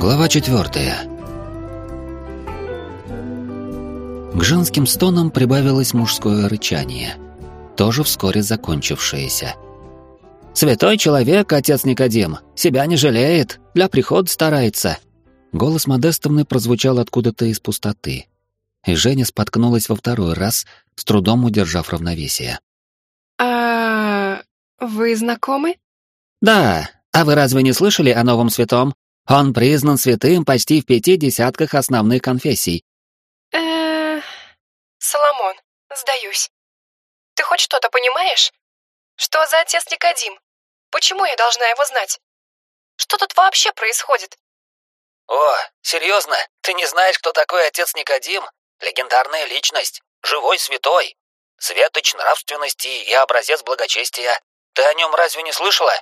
Глава четвертая. К женским стонам прибавилось мужское рычание, тоже вскоре закончившееся. «Святой человек, отец Никодим, себя не жалеет, для прихода старается». Голос Модестовны прозвучал откуда-то из пустоты, и Женя споткнулась во второй раз, с трудом удержав равновесие. «А вы знакомы?» «Да, а вы разве не слышали о новом святом? Он признан святым почти в пяти десятках основных конфессий». э Соломон, сдаюсь. Ты хоть что-то понимаешь? Что за отец Никодим? Почему я должна его знать? Что тут вообще происходит? О, серьезно? Ты не знаешь, кто такой отец Никодим? Легендарная личность, живой святой, светоч нравственности и образец благочестия. Ты о нем разве не слышала?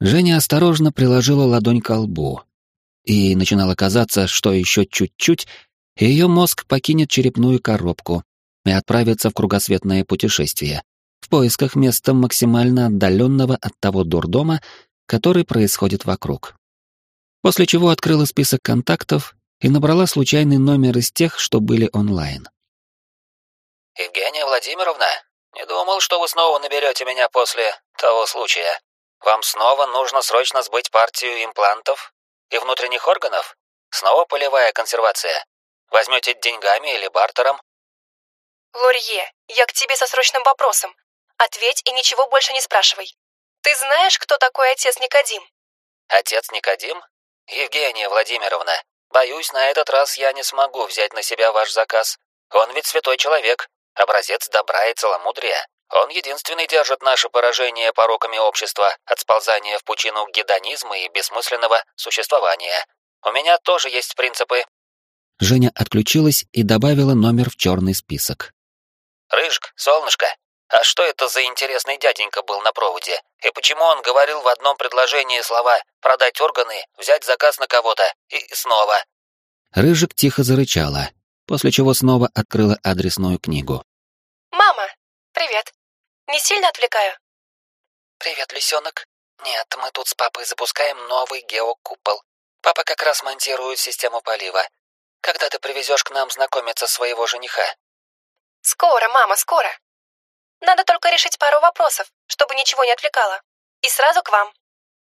Женя осторожно приложила ладонь к лбу. И начинало казаться, что еще чуть-чуть, и ее мозг покинет черепную коробку и отправится в кругосветное путешествие в поисках места максимально отдаленного от того дурдома, который происходит вокруг. После чего открыла список контактов и набрала случайный номер из тех, что были онлайн. «Евгения Владимировна, не думал, что вы снова наберете меня после того случая. Вам снова нужно срочно сбыть партию имплантов и внутренних органов? Снова полевая консервация? Возьмете деньгами или бартером?» Лорье, я к тебе со срочным вопросом. Ответь и ничего больше не спрашивай. Ты знаешь, кто такой отец Никодим? Отец Никодим? Евгения Владимировна, боюсь, на этот раз я не смогу взять на себя ваш заказ. Он ведь святой человек, образец добра и целомудрия. Он единственный держит наше поражение пороками общества от сползания в пучину гедонизма и бессмысленного существования. У меня тоже есть принципы. Женя отключилась и добавила номер в черный список. Рыжк, солнышко, а что это за интересный дяденька был на проводе? И почему он говорил в одном предложении слова «продать органы», «взять заказ на кого-то» и снова? Рыжик тихо зарычала, после чего снова открыла адресную книгу. Мама, привет. Не сильно отвлекаю? Привет, лисенок. Нет, мы тут с папой запускаем новый геокупол. Папа как раз монтирует систему полива. Когда ты привезешь к нам знакомиться своего жениха? Скоро, мама, скоро. Надо только решить пару вопросов, чтобы ничего не отвлекало. И сразу к вам.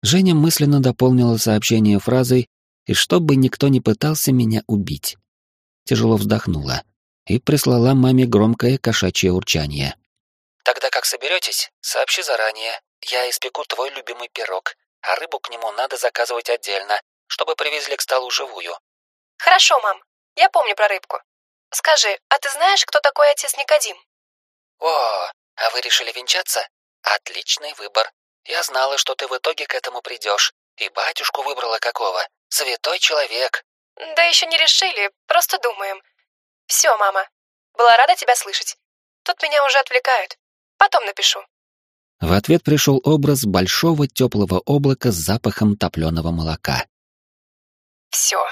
Женя мысленно дополнила сообщение фразой «И чтобы никто не пытался меня убить». Тяжело вздохнула и прислала маме громкое кошачье урчание. Тогда как соберетесь, сообщи заранее. Я испеку твой любимый пирог, а рыбу к нему надо заказывать отдельно, чтобы привезли к столу живую. Хорошо, мам. Я помню про рыбку. Скажи, а ты знаешь, кто такой отец Никодим? О, а вы решили венчаться? Отличный выбор. Я знала, что ты в итоге к этому придешь. И батюшку выбрала какого? Святой человек. Да еще не решили, просто думаем. Все, мама. Была рада тебя слышать. Тут меня уже отвлекают. Потом напишу. В ответ пришел образ большого теплого облака с запахом топленого молока. Все,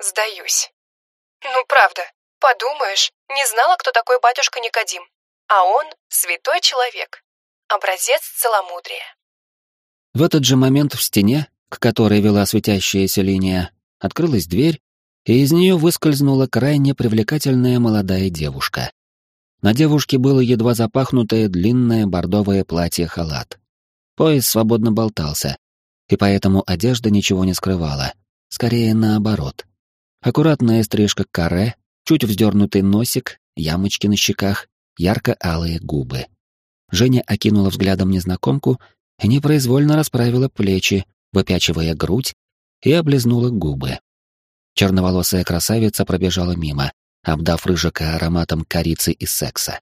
сдаюсь. Ну, правда, Подумаешь, не знала, кто такой батюшка Никодим. А он святой человек. Образец целомудрия. В этот же момент в стене, к которой вела светящаяся линия, открылась дверь, и из нее выскользнула крайне привлекательная молодая девушка. На девушке было едва запахнутое длинное бордовое платье-халат. Пояс свободно болтался, и поэтому одежда ничего не скрывала. Скорее наоборот. Аккуратная стрижка каре, Чуть вздернутый носик, ямочки на щеках, ярко-алые губы. Женя окинула взглядом незнакомку и непроизвольно расправила плечи, выпячивая грудь, и облизнула губы. Черноволосая красавица пробежала мимо, обдав рыжика ароматом корицы и секса.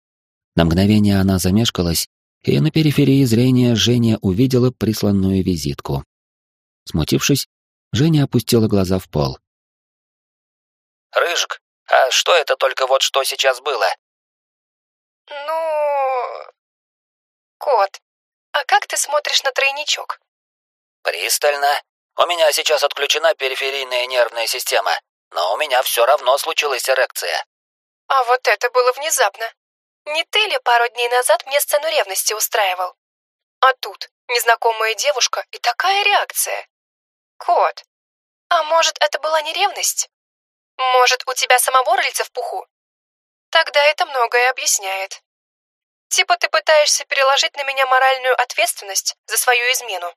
На мгновение она замешкалась, и на периферии зрения Женя увидела присланную визитку. Смутившись, Женя опустила глаза в пол. «Рыжик, а что это только вот что сейчас было? Ну... Кот, а как ты смотришь на тройничок? Пристально. У меня сейчас отключена периферийная нервная система, но у меня все равно случилась эрекция. А вот это было внезапно. Не ты ли пару дней назад мне сцену ревности устраивал? А тут незнакомая девушка и такая реакция. Кот, А может, это была не ревность? Может, у тебя самого рыльца в пуху? Тогда это многое объясняет. Типа ты пытаешься переложить на меня моральную ответственность за свою измену.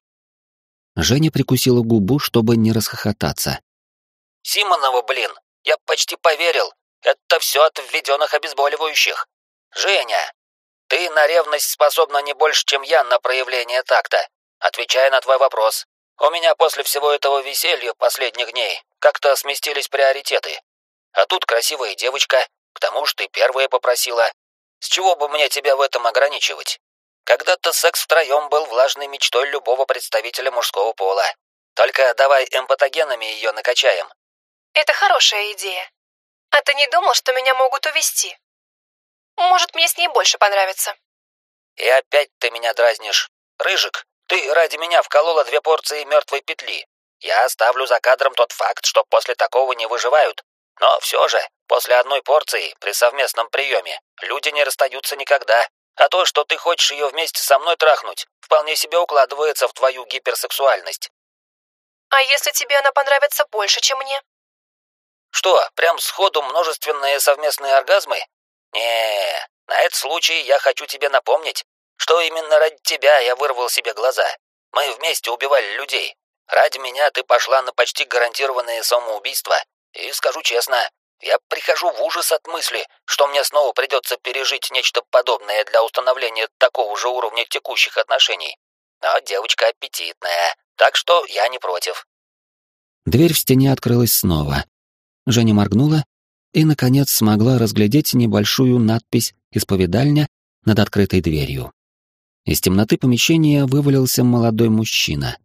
Женя прикусила губу, чтобы не расхохотаться. Симонова, блин, я почти поверил. Это все от введенных обезболивающих. Женя, ты на ревность способна не больше, чем я на проявление такта. Отвечая на твой вопрос, у меня после всего этого веселья последних дней как-то сместились приоритеты. А тут красивая девочка, к тому же ты первая попросила. С чего бы мне тебя в этом ограничивать? Когда-то секс втроем был влажной мечтой любого представителя мужского пола. Только давай эмпатогенами ее накачаем. Это хорошая идея. А ты не думал, что меня могут увести? Может, мне с ней больше понравится. И опять ты меня дразнишь. Рыжик, ты ради меня вколола две порции мертвой петли. Я оставлю за кадром тот факт, что после такого не выживают. Но все же, после одной порции, при совместном приеме, люди не расстаются никогда. А то, что ты хочешь ее вместе со мной трахнуть, вполне себе укладывается в твою гиперсексуальность. А если тебе она понравится больше, чем мне? Что, прям сходу множественные совместные оргазмы? не на этот случай я хочу тебе напомнить, что именно ради тебя я вырвал себе глаза. Мы вместе убивали людей. Ради меня ты пошла на почти гарантированное самоубийство. И скажу честно, я прихожу в ужас от мысли, что мне снова придется пережить нечто подобное для установления такого же уровня текущих отношений. Но девочка аппетитная, так что я не против. Дверь в стене открылась снова. Женя моргнула и, наконец, смогла разглядеть небольшую надпись «Исповедальня» над открытой дверью. Из темноты помещения вывалился молодой мужчина.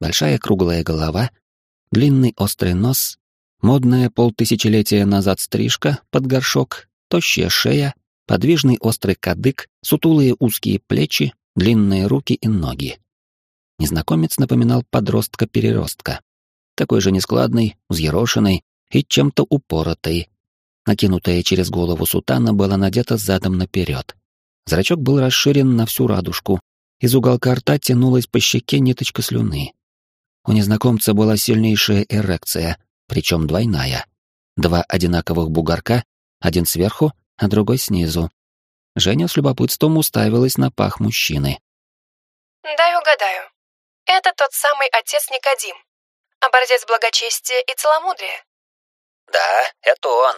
Большая круглая голова, длинный острый нос, модная полтысячелетия назад стрижка под горшок, тощая шея, подвижный острый кадык, сутулые узкие плечи, длинные руки и ноги. Незнакомец напоминал подростка-переростка. Такой же нескладный, взъерошенный и чем-то упоротый, Накинутая через голову сутана была надета задом наперед. Зрачок был расширен на всю радужку. Из уголка рта тянулась по щеке ниточка слюны. У незнакомца была сильнейшая эрекция, причем двойная. Два одинаковых бугорка, один сверху, а другой снизу. Женя с любопытством уставилась на пах мужчины. «Дай угадаю. Это тот самый отец Никодим, образец благочестия и целомудрия?» «Да, это он»,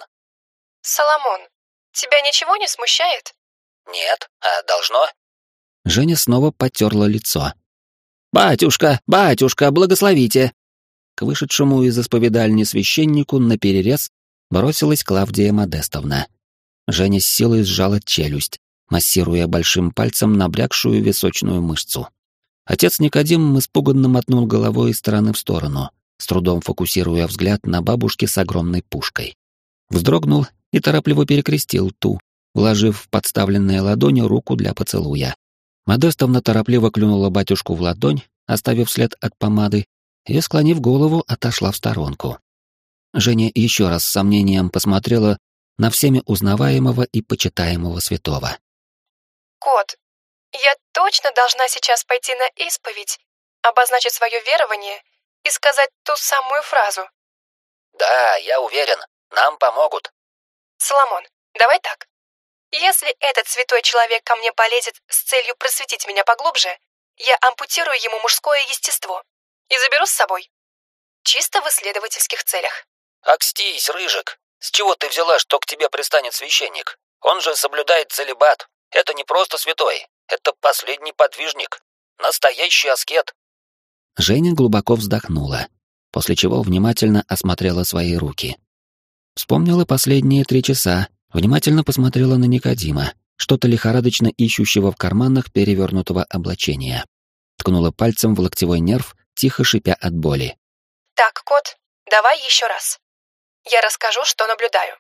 «Соломон, тебя ничего не смущает?» «Нет, а должно?» Женя снова потерла лицо. «Батюшка, батюшка, благословите!» К вышедшему из исповедальни священнику на перерез бросилась Клавдия Модестовна. Женя с силой сжала челюсть, массируя большим пальцем набрякшую височную мышцу. Отец Никодим испуганно мотнул головой из стороны в сторону, с трудом фокусируя взгляд на бабушке с огромной пушкой. Вздрогнул и торопливо перекрестил ту, вложив в подставленные ладонью руку для поцелуя. Модестовна торопливо клюнула батюшку в ладонь, оставив след от помады, и, склонив голову, отошла в сторонку. Женя еще раз с сомнением посмотрела на всеми узнаваемого и почитаемого святого. «Кот, я точно должна сейчас пойти на исповедь, обозначить свое верование и сказать ту самую фразу?» «Да, я уверен, нам помогут», Соломон, давай так. Если этот святой человек ко мне полезет с целью просветить меня поглубже, я ампутирую ему мужское естество и заберу с собой. Чисто в исследовательских целях. Акстись, Рыжик. С чего ты взяла, что к тебе пристанет священник? Он же соблюдает целебат. Это не просто святой. Это последний подвижник. Настоящий аскет. Женя глубоко вздохнула, после чего внимательно осмотрела свои руки. Вспомнила последние три часа, внимательно посмотрела на Никодима, что-то лихорадочно ищущего в карманах перевернутого облачения. Ткнула пальцем в локтевой нерв, тихо шипя от боли. «Так, кот, давай еще раз. Я расскажу, что наблюдаю.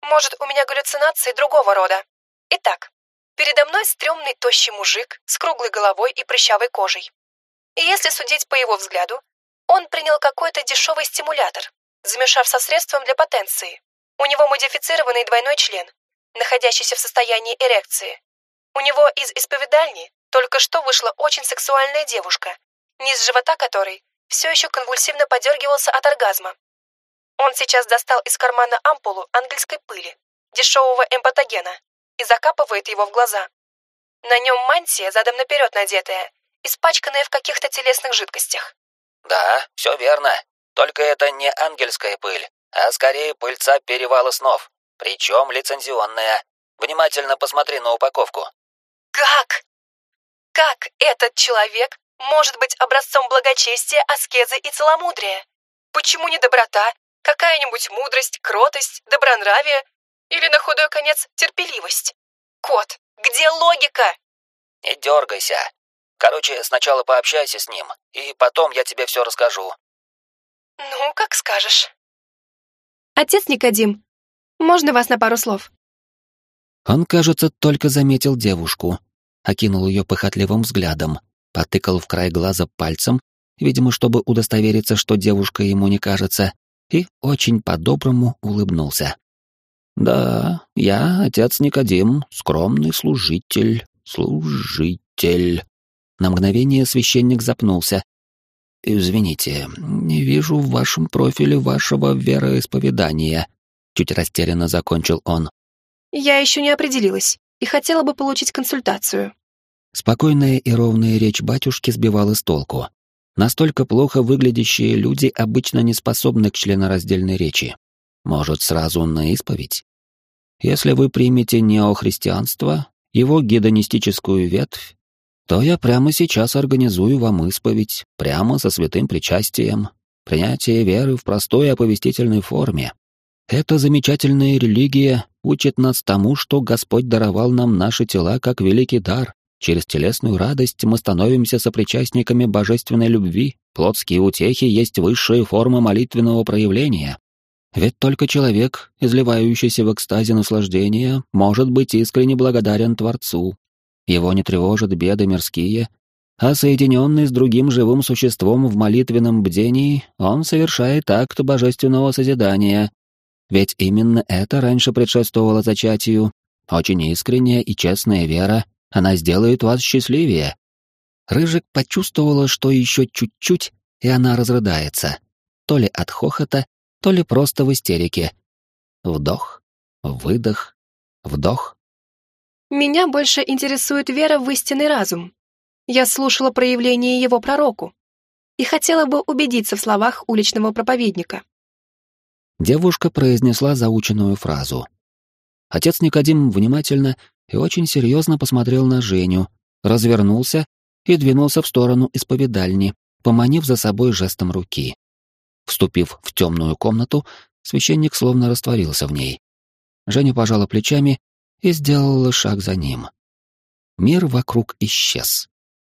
Может, у меня галлюцинации другого рода. Итак, передо мной стрёмный тощий мужик с круглой головой и прыщавой кожей. И если судить по его взгляду, он принял какой-то дешевый стимулятор, замешав со средством для потенции. У него модифицированный двойной член, находящийся в состоянии эрекции. У него из исповедальни только что вышла очень сексуальная девушка, низ живота которой все еще конвульсивно подергивался от оргазма. Он сейчас достал из кармана ампулу ангельской пыли, дешевого эмпатогена, и закапывает его в глаза. На нем мантия задом наперед надетая, испачканная в каких-то телесных жидкостях. Да, все верно. Только это не ангельская пыль, а скорее пыльца перевала снов. Причем лицензионная. Внимательно посмотри на упаковку. Как? Как этот человек может быть образцом благочестия, аскезы и целомудрия? Почему не доброта, какая-нибудь мудрость, кротость, добронравие или, на худой конец, терпеливость? Кот, где логика? Не дергайся. Короче, сначала пообщайся с ним, и потом я тебе все расскажу. Ну, как скажешь. Отец Никодим, можно вас на пару слов? Он, кажется, только заметил девушку, окинул ее похотливым взглядом, потыкал в край глаза пальцем, видимо, чтобы удостовериться, что девушка ему не кажется, и очень по-доброму улыбнулся. «Да, я отец Никодим, скромный служитель, служитель». На мгновение священник запнулся. «Извините, не вижу в вашем профиле вашего вероисповедания», чуть растерянно закончил он. Я еще не определилась и хотела бы получить консультацию. Спокойная и ровная речь батюшки сбивала с толку. Настолько плохо выглядящие люди обычно не способны к членораздельной речи. Может, сразу на исповедь? Если вы примете неохристианство, его гедонистическую ветвь, то я прямо сейчас организую вам исповедь, прямо со святым причастием, принятие веры в простой оповестительной форме, эта замечательная религия учит нас тому, что Господь даровал нам наши тела как великий дар. Через телесную радость мы становимся сопричастниками божественной любви. Плотские утехи есть высшая форма молитвенного проявления. Ведь только человек, изливающийся в экстазе наслаждения, может быть искренне благодарен Творцу. Его не тревожат беды мирские, а соединенный с другим живым существом в молитвенном бдении, он совершает акт божественного созидания, ведь именно это раньше предшествовало зачатию. Очень искренняя и честная вера, она сделает вас счастливее. Рыжик почувствовала, что еще чуть-чуть, и она разрыдается. То ли от хохота, то ли просто в истерике. Вдох, выдох, вдох. Меня больше интересует вера в истинный разум. Я слушала проявление его пророку и хотела бы убедиться в словах уличного проповедника. Девушка произнесла заученную фразу. Отец Никодим внимательно и очень серьезно посмотрел на Женю, развернулся и двинулся в сторону исповедальни, поманив за собой жестом руки. Вступив в темную комнату, священник словно растворился в ней. Женя пожала плечами и сделала шаг за ним. Мир вокруг исчез.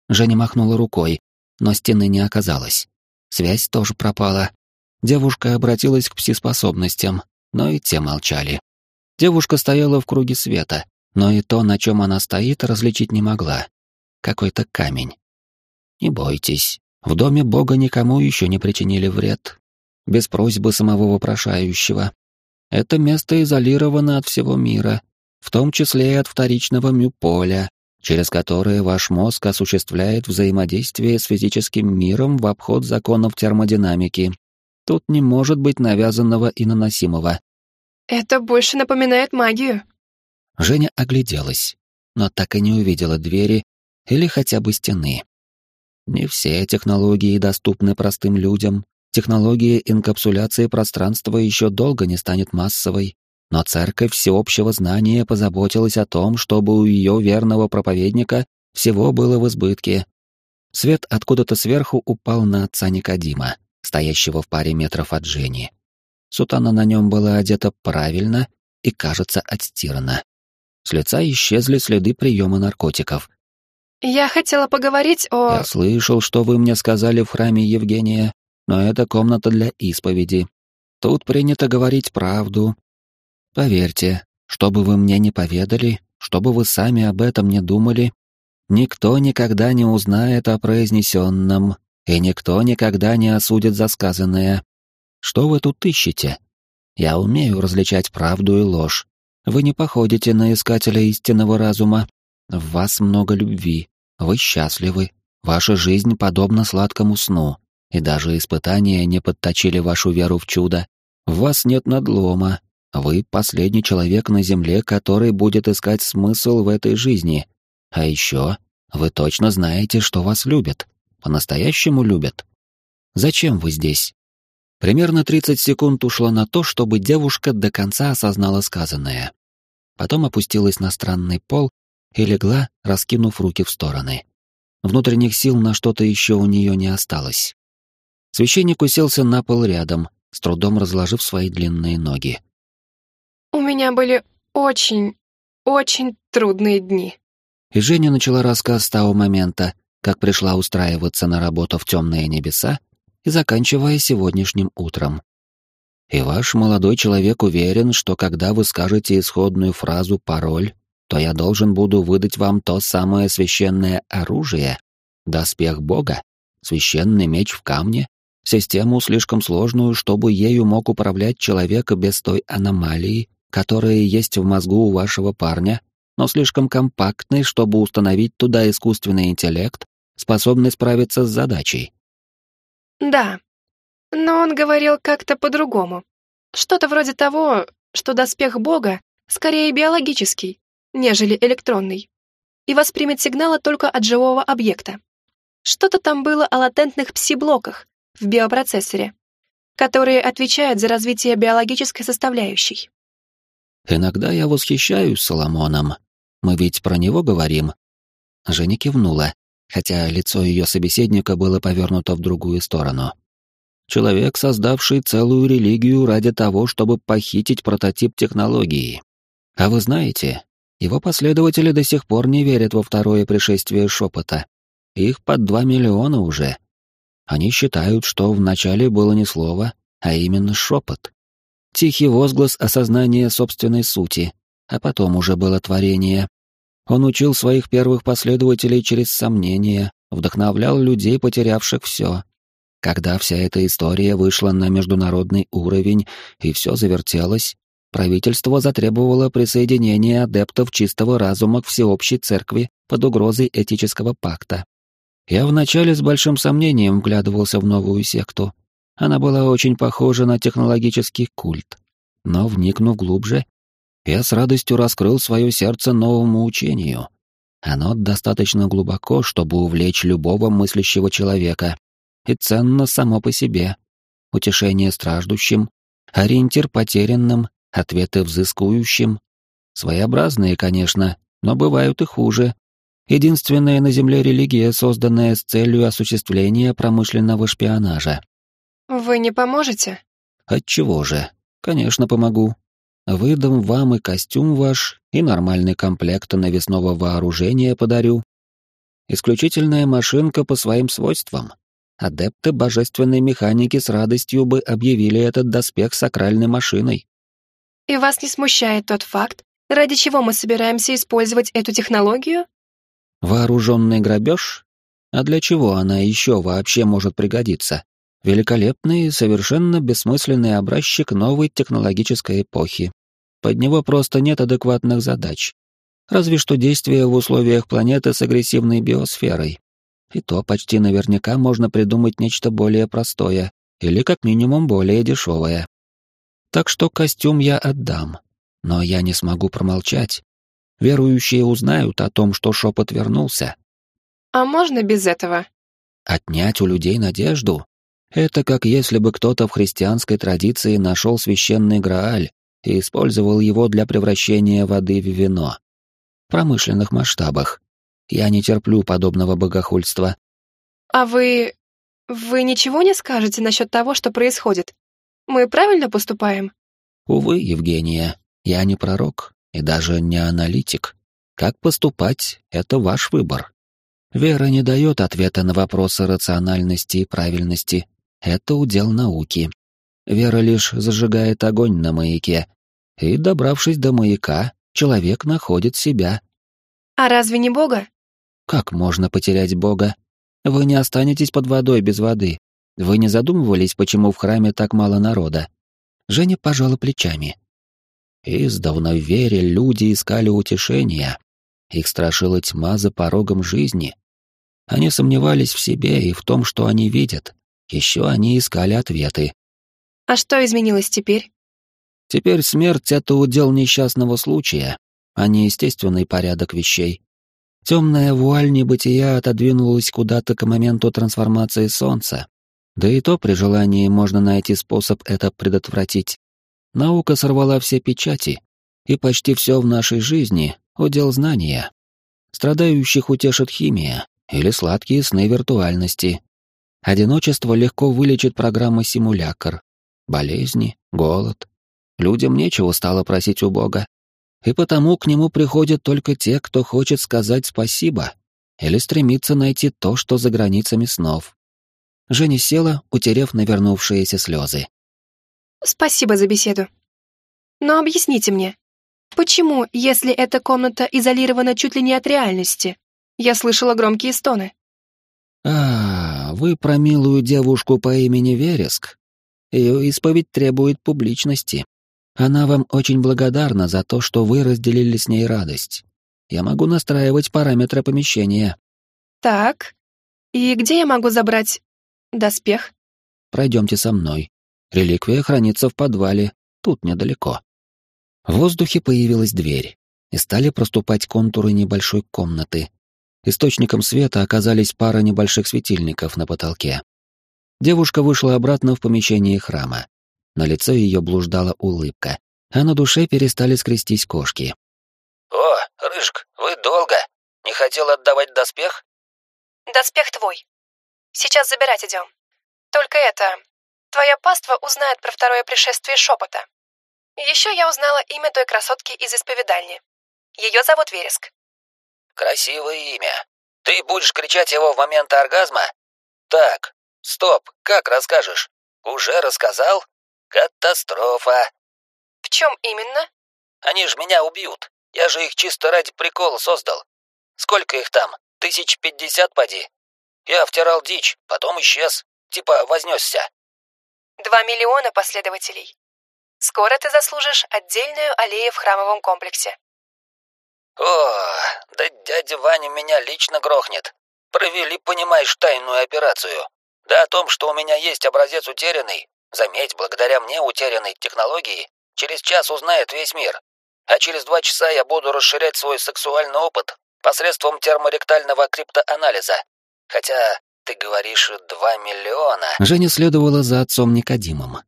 Женя махнула рукой, но стены не оказалось. Связь тоже пропала, Девушка обратилась к пси-способностям, но и те молчали. Девушка стояла в круге света, но и то, на чем она стоит, различить не могла. Какой-то камень. Не бойтесь, в доме Бога никому еще не причинили вред. Без просьбы самого вопрошающего. Это место изолировано от всего мира, в том числе и от вторичного мюполя, через которое ваш мозг осуществляет взаимодействие с физическим миром в обход законов термодинамики Тут не может быть навязанного и наносимого. Это больше напоминает магию. Женя огляделась, но так и не увидела двери или хотя бы стены. Не все технологии доступны простым людям. Технология инкапсуляции пространства еще долго не станет массовой, но церковь всеобщего знания позаботилась о том, чтобы у ее верного проповедника всего было в избытке. Свет откуда-то сверху упал на отца Никодима стоящего в паре метров от Жени. Сутана на нем была одета правильно и, кажется, отстирана. С лица исчезли следы приема наркотиков. «Я хотела поговорить о...» «Я слышал, что вы мне сказали в храме Евгения, но это комната для исповеди. Тут принято говорить правду. Поверьте, что бы вы мне не поведали, что бы вы сами об этом не думали, никто никогда не узнает о произнесенном, и никто никогда не осудит за сказанное. Что вы тут ищете? Я умею различать правду и ложь. Вы не походите на искателя истинного разума. В вас много любви. Вы счастливы. Ваша жизнь подобна сладкому сну. и даже испытания не подточили вашу веру в чудо. В вас нет надлома. Вы последний человек на земле, который будет искать смысл в этой жизни. А еще вы точно знаете, что вас любят. По-настоящему любят. Зачем вы здесь? Примерно 30 секунд ушло на то, чтобы девушка до конца осознала сказанное. Потом опустилась на странный пол и легла, раскинув руки в стороны. Внутренних сил на что-то еще у нее не осталось. Священник уселся на пол рядом, с трудом разложив свои длинные ноги. «У меня были очень, очень трудные дни». И Женя начала рассказ с того момента, как пришла устраиваться на работу в темные небеса, и заканчивая сегодняшним утром. И ваш молодой человек уверен, что когда вы скажете исходную фразу «пароль», то я должен буду выдать вам то самое священное оружие, доспех Бога, священный меч в камне, систему слишком сложную, чтобы ею мог управлять человек без той аномалии, которая есть в мозгу у вашего парня, но слишком компактной, чтобы установить туда искусственный интеллект, способный справиться с задачей. Да, но он говорил как-то по-другому. Что-то вроде того, что доспех Бога скорее биологический, нежели электронный, и воспримет сигналы только от живого объекта. Что-то там было о латентных пси-блоках в биопроцессоре, которые отвечают за развитие биологической составляющей. «Иногда я восхищаюсь Соломоном. Мы ведь про него говорим». Женя кивнула, хотя лицо ее собеседника было повернуто в другую сторону. Человек, создавший целую религию ради того, чтобы похитить прототип технологии. А вы знаете, его последователи до сих пор не верят во второе пришествие шепота. Их под два миллиона уже. Они считают, что вначале было не слово, а именно шепот. Тихий возглас осознания собственной сути, а потом уже было творение. Он учил своих первых последователей через сомнения, вдохновлял людей, потерявших все. Когда вся эта история вышла на международный уровень и все завертелось, правительство затребовало присоединения адептов чистого разума к всеобщей церкви под угрозой этического пакта. Я вначале с большим сомнением вглядывался в новую секту. Она была очень похожа на технологический культ. Но, вникнув глубже, я с радостью раскрыл свое сердце новому учению. Оно достаточно глубоко, чтобы увлечь любого мыслящего человека, и ценно само по себе. Утешение страждущим, ориентир потерянным ответы взыскующим. Своеобразные, конечно, но бывают и хуже. Единственная на Земле религия, созданная с целью осуществления промышленного шпионажа. «Вы не поможете?» «Отчего же? Конечно, помогу. Выдам вам и костюм ваш, и нормальный комплект навесного вооружения подарю. Исключительная машинка по своим свойствам. Адепты божественной механики с радостью бы объявили этот доспех сакральной машиной. И вас не смущает тот факт, ради чего мы собираемся использовать эту технологию? Вооруженный грабеж? А для чего она еще вообще может пригодиться? Великолепный и совершенно бессмысленный образчик новой технологической эпохи. Под него просто нет адекватных задач. Разве что действия в условиях планеты с агрессивной биосферой. И то почти наверняка можно придумать нечто более простое, или как минимум более дешевое. Так что костюм я отдам. Но я не смогу промолчать. Верующие узнают о том, что шепот вернулся. А можно без этого? Отнять у людей надежду? Это как если бы кто-то в христианской традиции нашел священный Грааль и использовал его для превращения воды в вино. В промышленных масштабах. Я не терплю подобного богохульства. А вы... вы ничего не скажете насчет того, что происходит? Мы правильно поступаем? Увы, Евгения, я не пророк и даже не аналитик. Как поступать — это ваш выбор. Вера не дает ответа на вопросы рациональности и правильности. Это удел науки. Вера лишь зажигает огонь на маяке, и, добравшись до маяка, человек находит себя. А разве не Бога? Как можно потерять Бога? Вы не останетесь под водой без воды, вы не задумывались, почему в храме так мало народа? Женя пожала плечами. Издавна в вере люди искали утешения. Их страшила тьма за порогом жизни. Они сомневались в себе и в том, что они видят. Еще они искали ответы. А что изменилось теперь? Теперь смерть — это удел несчастного случая, а не естественный порядок вещей. Темная вуаль небытия отодвинулась куда-то к моменту трансформации Солнца. Да и то при желании можно найти способ это предотвратить. Наука сорвала все печати, и почти все в нашей жизни — удел знания. Страдающих утешит химия или сладкие сны виртуальности. Одиночество легко вылечит программа «Симулякр». Болезни, голод. Людям нечего стало просить у Бога. И потому к нему приходят только те, кто хочет сказать спасибо или стремится найти то, что за границами снов. Женя села, утерев навернувшиеся слезы. Спасибо за беседу. Но объясните мне, почему, если эта комната изолирована чуть ли не от реальности, я слышала громкие стоны? А, вы про милую девушку по имени Вереск? Ее исповедь требует публичности. Она вам очень благодарна за то, что вы разделили с ней радость. Я могу настраивать параметры помещения. Так. И где я могу забрать доспех? Пройдемте со мной. Реликвия хранится в подвале, тут недалеко. В воздухе появилась дверь, и стали проступать контуры небольшой комнаты. Источником света оказались пара небольших светильников на потолке. Девушка вышла обратно в помещение храма. На лице ее блуждала улыбка, а на душе перестали скрестись кошки. «О, Рыжк, вы долго? Не хотел отдавать доспех?» «Доспех твой. Сейчас забирать идем. Только это... Твоя паства узнает про второе пришествие шепота. Еще я узнала имя той красотки из исповедальни. Ее зовут Вереск». «Красивое имя. Ты будешь кричать его в момент оргазма? Так, стоп, как расскажешь? Уже рассказал? Катастрофа!» «В чем именно?» «Они же меня убьют. Я же их чисто ради прикола создал. Сколько их там? Тысяч пятьдесят, поди. Я втирал дичь, потом исчез. Типа вознесся». «Два миллиона последователей. Скоро ты заслужишь отдельную аллею в храмовом комплексе». «О, да дядя Ваня меня лично грохнет. Провели, понимаешь, тайную операцию. Да о том, что у меня есть образец утерянный, Заметь, благодаря мне утерянной технологии через час узнает весь мир. А через два часа я буду расширять свой сексуальный опыт посредством терморектального криптоанализа. Хотя ты говоришь два миллиона. Женя следовала за отцом Никодимом.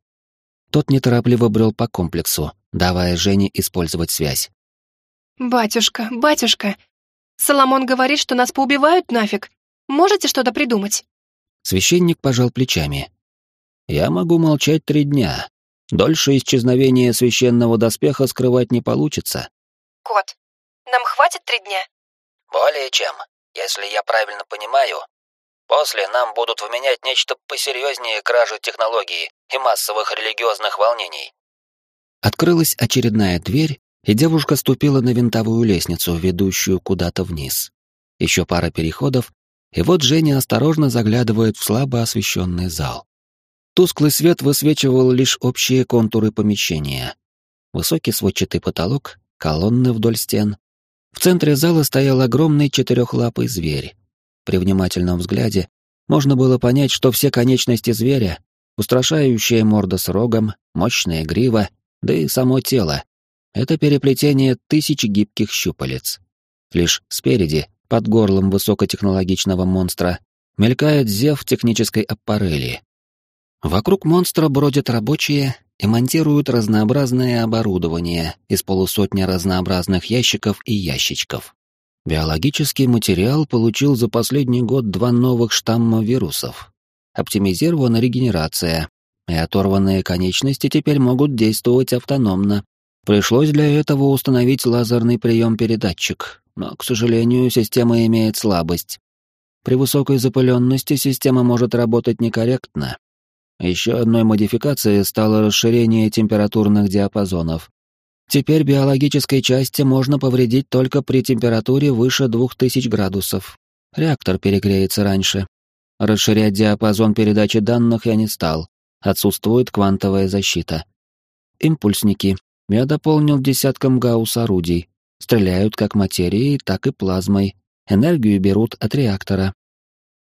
Тот неторопливо брел по комплексу, давая Жене использовать связь. «Батюшка, батюшка, Соломон говорит, что нас поубивают нафиг. Можете что-то придумать?» Священник пожал плечами, я могу молчать три дня. Дольше исчезновения священного доспеха скрывать не получится. Кот, нам хватит три дня? Более чем. Если я правильно понимаю, после нам будут вменять нечто посерьезнее кражи технологии и массовых религиозных волнений. Открылась очередная дверь, и девушка ступила на винтовую лестницу, ведущую куда-то вниз. Еще пара переходов, и вот Женя осторожно заглядывает в слабо освещенный зал. Тусклый свет высвечивал лишь общие контуры помещения. Высокий сводчатый потолок, колонны вдоль стен. В центре зала стоял огромный четырехлапый зверь. При внимательном взгляде можно было понять, что все конечности зверя, устрашающая морда с рогом, мощная грива, да и само тело — это переплетение тысяч гибких щупалец. Лишь спереди, под горлом высокотехнологичного монстра, мелькает зев технической аппарели, Вокруг монстра бродят рабочие и монтируют разнообразное оборудование из полусотни разнообразных ящиков и ящичков. Биологический материал получил за последний год два новых штамма вирусов. Оптимизирована регенерация, и оторванные конечности теперь могут действовать автономно. Пришлось для этого установить лазерный прием-передатчик, но, к сожалению, система имеет слабость. При высокой запыленности система может работать некорректно, еще одной модификацией стало расширение температурных диапазонов. Теперь биологической части можно повредить только при температуре выше 2000 градусов. Реактор перегреется раньше. Расширять диапазон передачи данных я не стал. Отсутствует квантовая защита. Импульсники. Я дополнил десятком гаусс-орудий. Стреляют как материей, так и плазмой. Энергию берут от реактора.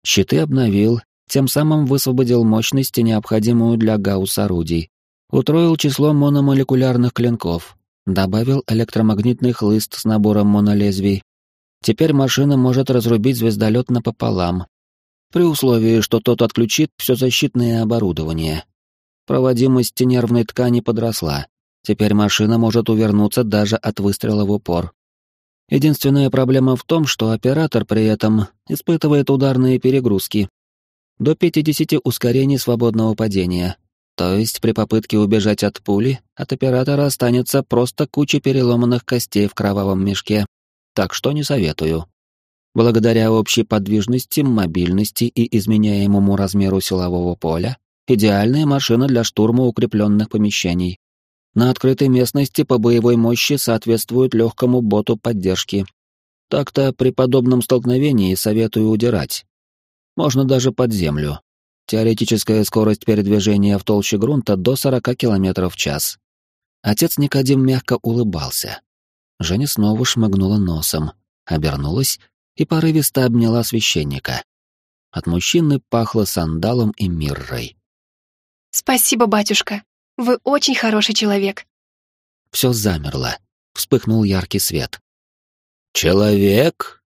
Щиты обновил, тем самым высвободил мощность, необходимую для гаусс-орудий, утроил число мономолекулярных клинков, добавил электромагнитный хлыст с набором монолезвий. Теперь машина может разрубить звездолет напополам, при условии, что тот отключит все защитное оборудование. Проводимость нервной ткани подросла. Теперь машина может увернуться даже от выстрела в упор. Единственная проблема в том, что оператор при этом испытывает ударные перегрузки. До 50 ускорений свободного падения. То есть при попытке убежать от пули от оператора останется просто куча переломанных костей в кровавом мешке. Так что не советую. Благодаря общей подвижности, мобильности и изменяемому размеру силового поля, идеальная машина для штурма укрепленных помещений. На открытой местности по боевой мощи соответствует легкому боту поддержки. Так-то при подобном столкновении советую удирать. Можно даже под землю. Теоретическая скорость передвижения в толще грунта до 40 км в час. Отец Никодим мягко улыбался. Женя снова шмыгнула носом, обернулась и порывисто обняла священника. От мужчины пахло сандалом и миррой. «Спасибо, батюшка. Вы очень хороший человек». Все замерло. Вспыхнул яркий свет. «Человек?»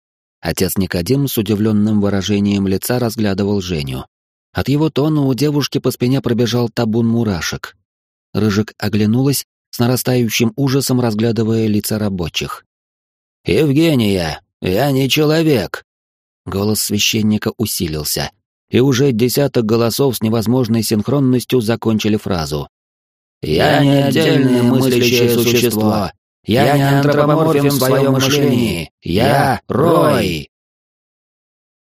Отец Никодим с удивленным выражением лица разглядывал Женю. От его тона у девушки по спине пробежал табун мурашек. Рыжик оглянулась, с нарастающим ужасом разглядывая лица рабочих. «Евгения, я не человек!» Голос священника усилился, и уже десяток голосов с невозможной синхронностью закончили фразу. «Я не отдельное мыслящее существо. Я не антропоморфен в своем мышлении. Я Рой!»